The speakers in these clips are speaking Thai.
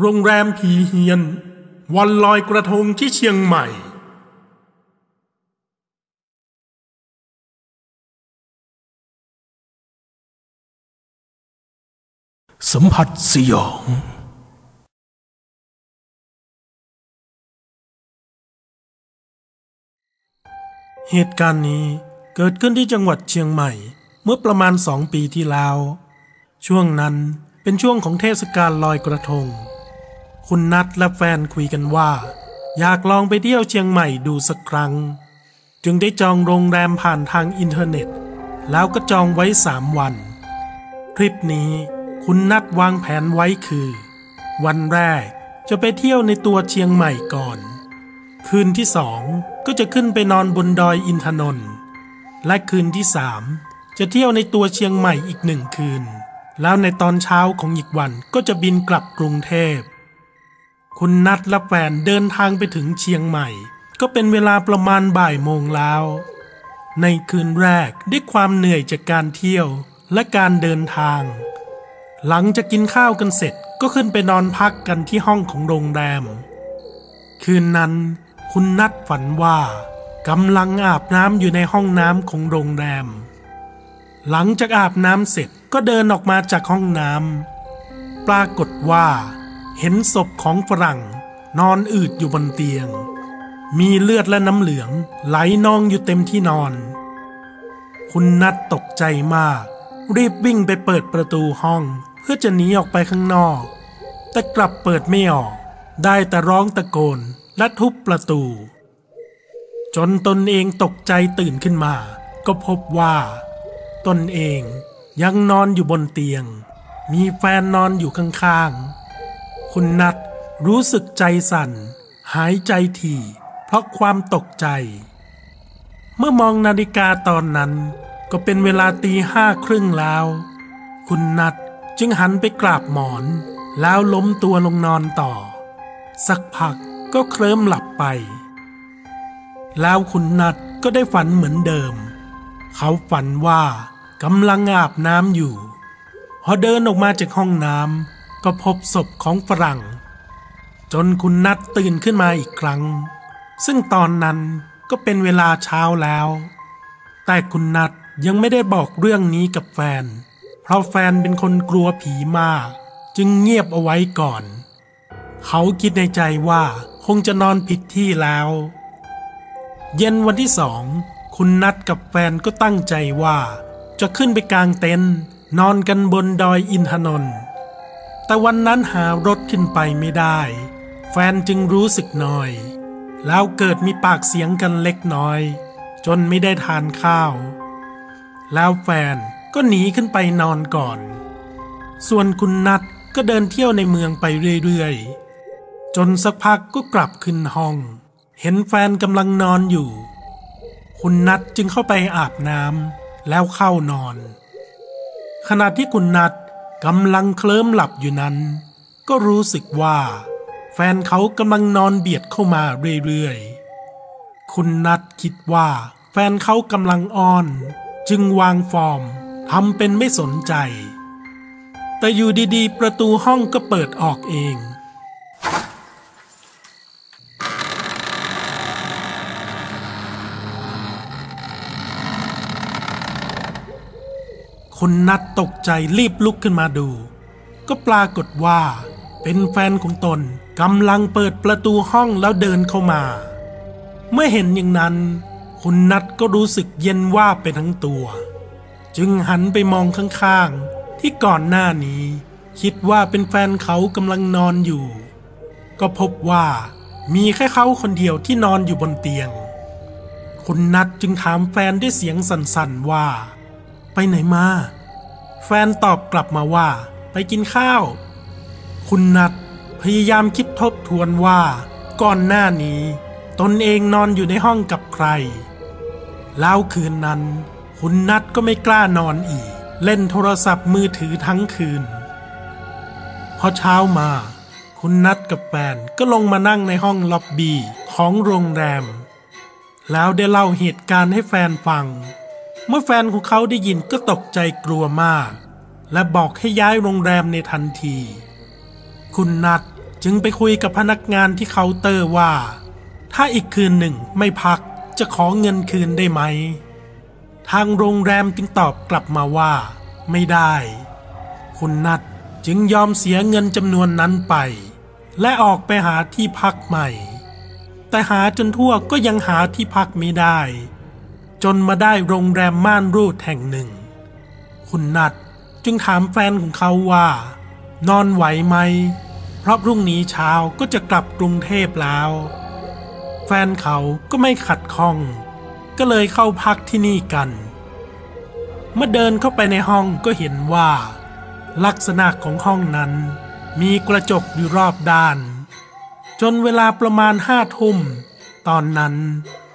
โรงแรมผีเฮียน วันลอยกระทงที่เชียงใหม่ สัมผัสสยอง เหตุการณ์นี้เกิดขึ้นที่จังหวัดเชียงใหม่ เมื่อประมาณสองปีที่แล้ว ช่วงนั้นเป็นช่วงของเทศกาลลอยกระทง คุณนัดและแฟนคุยกันว่า อยากลองไปเที่ยวเชียงใหม่ดูสักครั้ง จึงได้จองโรงแรมผ่านทางอินเทอร์เน็ต แล้วก็จองไว้สามวัน ทริปนี้คุณนัดวางแผนไว้คือ วันแรกจะไปเที่ยวในตัวเชียงใหม่ก่อน คืนที่สองก็จะขึ้นไปนอนบนดอยอินทนนท์และคืนที่สามจะเที่ยวในตัวเชียงใหม่อีกหนึ่งคืน แล้วในตอนเช้าของอีกวันก็จะบินกลับกรุงเทพ คุณนัดและแฟนเดินทางไปถึงเชียงใหม่ ก็เป็นเวลาประมาณบ่ายโมงแล้ว ในคืนแรกด้วยความเหนื่อยจากการเที่ยวและการเดินทาง หลังจากกินข้าวกันเสร็จก็ขึ้นไปนอนพักกันที่ห้องของโรงแรม คืนนั้น คุณนัดฝันว่ากำลังอาบน้ำอยู่ในห้องน้ำของโรงแรม หลังจากอาบน้ำเสร็จก็เดินออกมาจากห้องน้ำปรากฏว่า เห็นศพของฝรั่ง นอนอืดอยู่บนเตียง มีเลือดและน้ำเหลืองไหลนองอยู่เต็มที่นอน คุณนัดตกใจมาก รีบวิ่งไปเปิดประตูห้อง เพื่อจะหนีออกไปข้างนอก แต่กลับเปิดไม่ออก ได้แต่ร้องตะโกนและทุบประตู จนตนเองตกใจตื่นขึ้นมา ก็พบว่า ตนเองยังนอนอยู่บนเตียง มีแฟนนอนอยู่ข้างๆ คุณนัดรู้สึกใจสั่น หายใจถี่ เพราะความตกใจ เมื่อมองนาฬิกาตอนนั้น ก็เป็นเวลาตีห้าครึ่งแล้ว คุณนัดจึงหันไปกราบหมอน แล้วล้มตัวลงนอนต่อ สักพักก็เคลิ้มหลับไป แล้วคุณนัดก็ได้ฝันเหมือนเดิม เขาฝันว่ากำลังอาบน้ำอยู่ พอเดินออกมาจากห้องน้ำ ก็พบศพของฝรั่ง จนคุณนัดตื่นขึ้นมาอีกครั้ง ซึ่งตอนนั้นก็เป็นเวลาเช้าแล้ว แต่คุณนัดยังไม่ได้บอกเรื่องนี้กับแฟน เพราะแฟนเป็นคนกลัวผีมาก จึงเงียบเอาไว้ก่อน เขาคิดในใจว่าคงจะนอนผิดที่แล้ว เย็นวันที่สองคุณนัดกับแฟนก็ตั้งใจว่า จะขึ้นไปกลางเต็นท์นอนกันบนดอยอินทนนท์ แต่วันนั้นหารถขึ้นไปไม่ได้ แฟนจึงรู้สึกน้อย แล้วเกิดมีปากเสียงกันเล็กน้อย จนไม่ได้ทานข้าว แล้วแฟนก็หนีขึ้นไปนอนก่อน ส่วนคุณนัดก็เดินเที่ยวในเมืองไปเรื่อยๆ จนสักพักก็กลับขึ้นห้อง เห็นแฟนกำลังนอนอยู่ คุณนัดจึงเข้าไปอาบน้ำแล้วเข้านอน ขณะที่คุณนัด กำลังเคลิ้มหลับอยู่นั้น ก็รู้สึกว่า แฟนเขากำลังนอนเบียดเข้ามาเรื่อยๆ คุณนัดคิดว่า แฟนเขากำลังอ้อน จึงวางฟอร์มทำเป็นไม่สนใจ แต่อยู่ดีๆ ประตูห้องก็เปิดออกเอง คุณนัดตกใจรีบลุกขึ้นมาดู ก็ปรากฏว่า เป็นแฟนของตนกำลังเปิดประตูห้องแล้วเดินเข้ามา เมื่อเห็นอย่างนั้น คุณนัดก็รู้สึกเย็นว่าไปทั้งตัว จึงหันไปมองข้างๆ ที่ก่อนหน้านี้ คิดว่าเป็นแฟนเขากำลังนอนอยู่ ก็พบว่า มีแค่เขาคนเดียวที่นอนอยู่บนเตียง คุณนัดจึงถามแฟนด้วยเสียงสั่นๆว่า ไหนมา แฟนตอบกลับมาว่า ไปกินข้าว คุณนัดพยายามคิดทบทวนว่า ก่อนหน้านี้ ตนเองนอนอยู่ในห้องกับใคร แล้วคืนนั้น คุณนัดก็ไม่กล้านอนอีก เล่นโทรศัพท์มือถือทั้งคืน พอเช้ามา คุณนัดกับแฟนก็ลงมานั่งในห้องล็อบบี้ของโรงแรม แล้วได้เล่าเหตุการณ์ให้แฟนฟัง เมื่อแฟนของเขาได้ยินก็ตกใจกลัวมาก และบอกให้ย้ายโรงแรมในทันที คุณนัดจึงไปคุยกับพนักงานที่เคาน์เตอร์ว่า ถ้าอีกคืนหนึ่งไม่พักจะขอเงินคืนได้ไหม ทางโรงแรมจึงตอบกลับมาว่า ไม่ได้ คุณนัดจึงยอมเสียเงินจำนวนนั้นไป และออกไปหาที่พักใหม่ แต่หาจนทั่วก็ยังหาที่พักไม่ได้ จนมาได้โรงแรมม่านรูดแห่งหนึ่ง คุณนัดจึงถามแฟนของเขาว่า นอนไหวไหม เพราะพรุ่งนี้เช้าก็จะกลับกรุงเทพแล้ว แฟนเขาก็ไม่ขัดข้อง ก็เลยเข้าพักที่นี่กัน เมื่อเดินเข้าไปในห้องก็เห็นว่า ลักษณะของห้องนั้น มีกระจกอยู่รอบด้าน จนเวลาประมาณห้าทุ่ม ตอนนั้น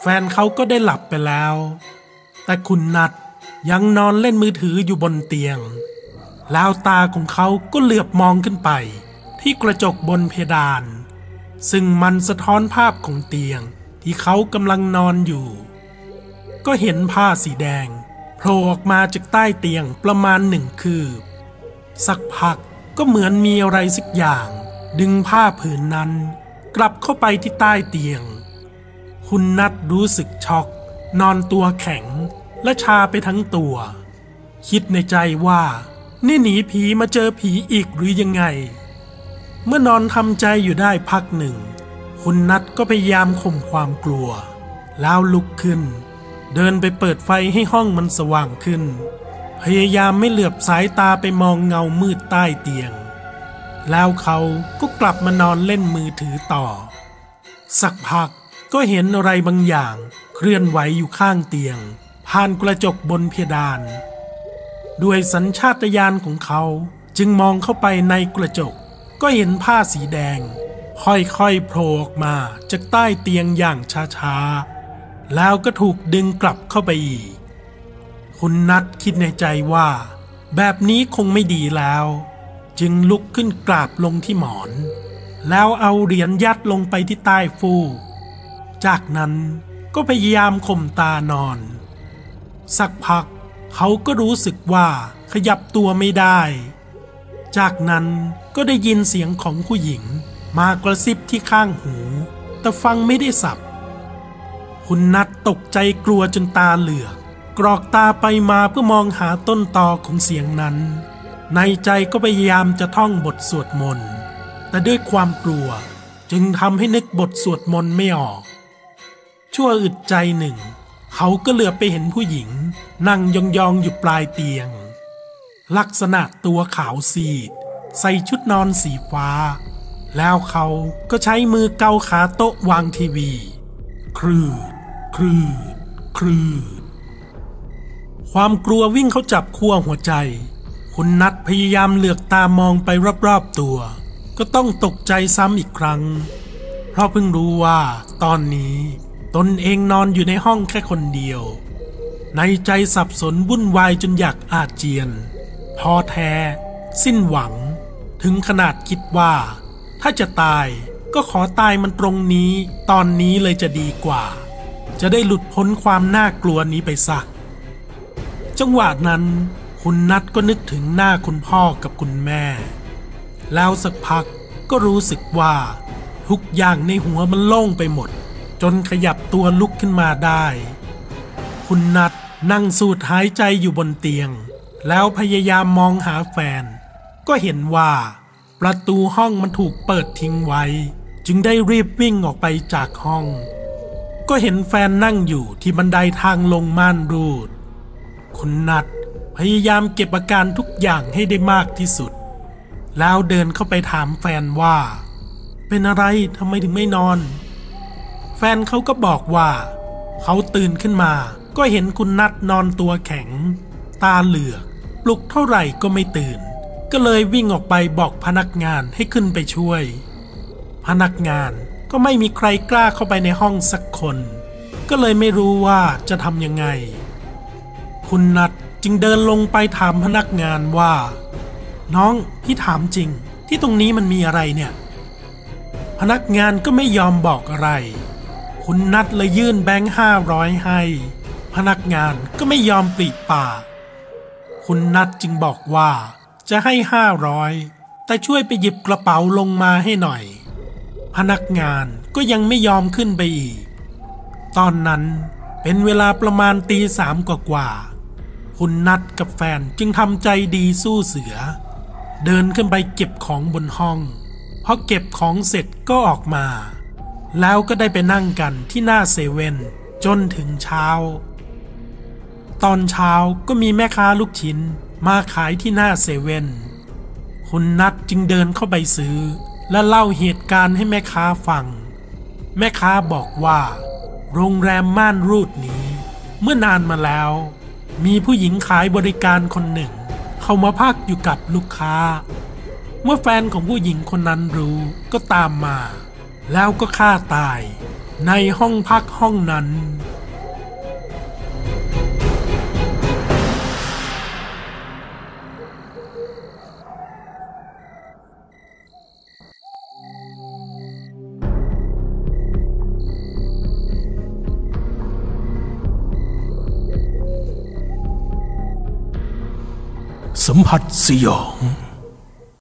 แฟนเขาก็ได้หลับไปแล้ว แต่คุณนัดยังนอนเล่นมือถืออยู่บนเตียง แล้วตาของเขาก็เหลือบมองขึ้นไป ที่กระจกบนเพดาน ซึ่งมันสะท้อนภาพของเตียงที่เขากำลังนอนอยู่ ก็เห็นผ้าสีแดงโผล่ออกมาจากใต้เตียงประมาณหนึ่งคืบ สักพักก็เหมือนมีอะไรสักอย่าง ดึงผ้าผืนนั้น กลับเข้าไปที่ใต้เตียง คุณนัดรู้สึกช็อก นอนตัวแข็ง และชาไปทั้งตัว คิดในใจว่า นี่หนีผีมาเจอผีอีกหรือยังไง เมื่อนอนทำใจอยู่ได้พักหนึ่ง คุณนัดก็พยายามข่มความกลัว แล้วลุกขึ้น เดินไปเปิดไฟให้ห้องมันสว่างขึ้น พยายามไม่เหลือบสายตาไปมองเงามืดใต้เตียง แล้วเขาก็กลับมานอนเล่นมือถือต่อ สักพัก ก็เห็นอะไรบางอย่างเคลื่อนไหวอยู่ข้างเตียง ผ่านกระจกบนเพดาน ด้วยสัญชาตญาณของเขาจึงมองเข้าไปในกระจก ก็เห็นผ้าสีแดง ค่อยๆโผล่ออกมาจากใต้เตียงอย่างช้าๆ แล้วก็ถูกดึงกลับเข้าไปอีก คุณนัดคิดในใจว่า แบบนี้คงไม่ดีแล้ว จึงลุกขึ้นกราบลงที่หมอน แล้วเอาเหรียญยัดลงไปที่ใต้ฟูก จากนั้นก็พยายามข่มตานอน สักพักเขาก็รู้สึกว่าขยับตัวไม่ได้ จากนั้นก็ได้ยินเสียงของผู้หญิงมากระซิบที่ข้างหู แต่ฟังไม่ได้สับ คุณนัดตกใจกลัวจนตาเหลือก กรอกตาไปมาเพื่อมองหาต้นตอของเสียงนั้น ในใจก็พยายามจะท่องบทสวดมนต์ แต่ด้วยความกลัวจึงทำให้นึกบทสวดมนต์ไม่ออก ชั่วอึดใจหนึ่ง เขาก็เหลือไปเห็นผู้หญิง นั่งยองๆอยู่ปลายเตียง ลักษณะตัวขาวซีด ใส่ชุดนอนสีฟ้า แล้วเขาก็ใช้มือเกาขาโต๊ะวางทีวี ครืด ครืด ครืด ความกลัววิ่งเขาจับขั้วหัวใจ คุณนัดพยายามเหลือกตามองไปรอบๆตัว ก็ต้องตกใจซ้ำอีกครั้ง เพราะเพิ่งรู้ว่าตอนนี้ ตนเองนอนอยู่ในห้องแค่คนเดียว ในใจสับสนวุ่นวายจนอยากอาเจียนพอแท้ สิ้นหวัง ถึงขนาดคิดว่า ถ้าจะตายก็ขอตายมันตรงนี้ ตอนนี้เลยจะดีกว่า จะได้หลุดพ้นความน่ากลัวนี้ไปซะจังหวะนั้น คุณนัดก็นึกถึงหน้าคุณพ่อกับคุณแม่ แล้วสักพักก็รู้สึกว่า ทุกอย่างในหัวมันโล่งไปหมด จนขยับตัวลุกขึ้นมาได้ คุณนัดนั่งสูดหายใจอยู่บนเตียง แล้วพยายามมองหาแฟน ก็เห็นว่า ประตูห้องมันถูกเปิดทิ้งไว้ จึงได้รีบวิ่งออกไปจากห้อง ก็เห็นแฟนนั่งอยู่ที่บันไดทางลงม่านรูด คุณนัดพยายามเก็บอาการทุกอย่างให้ได้มากที่สุด แล้วเดินเข้าไปถามแฟนว่า เป็นอะไรทำไมถึงไม่นอน แฟนเขาก็บอกว่า เขาตื่นขึ้นมาก็เห็นคุณนัดนอนตัวแข็ง ตาเหลือก ปลุกเท่าไหร่ก็ไม่ตื่น ก็เลยวิ่งออกไปบอกพนักงานให้ขึ้นไปช่วย พนักงานก็ไม่มีใครกล้าเข้าไปในห้องสักคน ก็เลยไม่รู้ว่าจะทำยังไง คุณนัดจึงเดินลงไปถามพนักงานว่า น้องพี่ถามจริง ที่ตรงนี้มันมีอะไรเนี่ย พนักงานก็ไม่ยอมบอกอะไร คุณนัดเลยยื่นแบงค์ห้าร้อยให้ พนักงานก็ไม่ยอมปลีปากคุณนัดจึงบอกว่าจะให้ห้าร้อยแต่ช่วยไปหยิบกระเป๋าลงมาให้หน่อย พนักงานก็ยังไม่ยอมขึ้นไปอีก ตอนนั้นเป็นเวลาประมาณตีสามกว่าๆคุณนัดกับแฟนจึงทำใจดีสู้เสือ เดินขึ้นไปเก็บของบนห้องพอเก็บของเสร็จก็ออกมา แล้วก็ได้ไปนั่งกันที่หน้าเซเว่นจนถึงเช้า ตอนเช้าก็มีแม่ค้าลูกชิ้นมาขายที่หน้าเซเว่นคุณนัดจึงเดินเข้าไปซื้อ และเล่าเหตุการณ์ให้แม่ค้าฟัง แม่ค้าบอกว่า โรงแรมม่านรูดนี้ เมื่อนานมาแล้ว มีผู้หญิงขายบริการคนหนึ่ง เข้ามาพักอยู่กับลูกค้า เมื่อแฟนของผู้หญิงคนนั้นรู้ก็ตามมา แล้วก็ฆ่าตายในห้องพักห้องนั้น สัมผัสสยอง